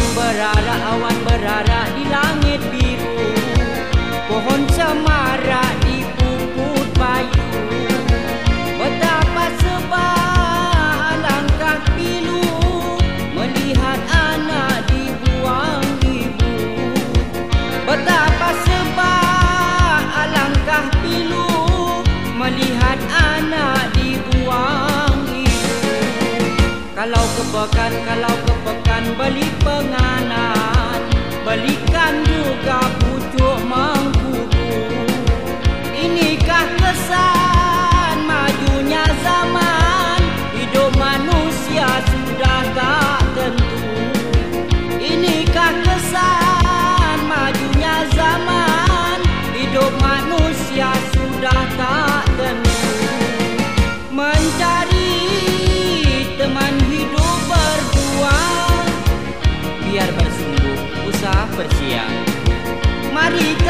berara awan berara di langit biru. Pohon cemara di puput bayu. Betapa sebab langkah pilu Melihat anak dibuang ibu. Betapa sebab langkah pilu Melihat anak dibuang ibu. Kalau kepekan, kalau kepekan balik panganap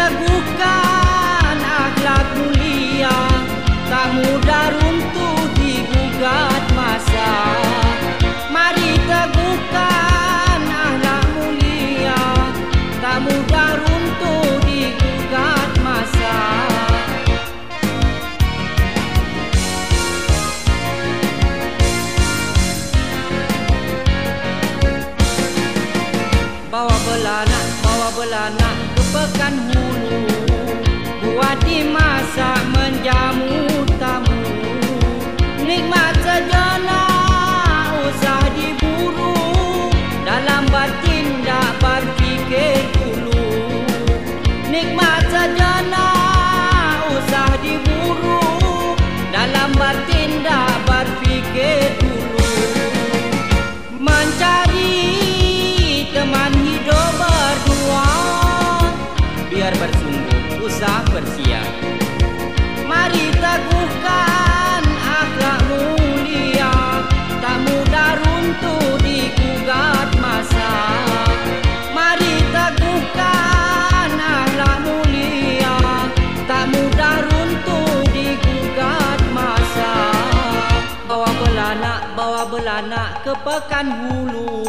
Teguhkan akhlak mulia Tak mudah runtuh digugat masa. Mari teguhkan akhlak mulia Tak mudah runtuh digugat masa. Bawa belanak, bawa belanak. ke pekan hulu Buat dimasak menjamu tamu. Nikmat sejenak usah diburu. Dalam batin tak berfikir dulu. Nikmat sejenak ke pekan hulu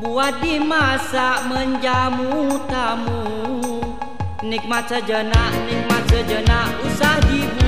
Buat dimasak menjamu tamu. Nikmat sejenak, nikmat sejenak usah diburu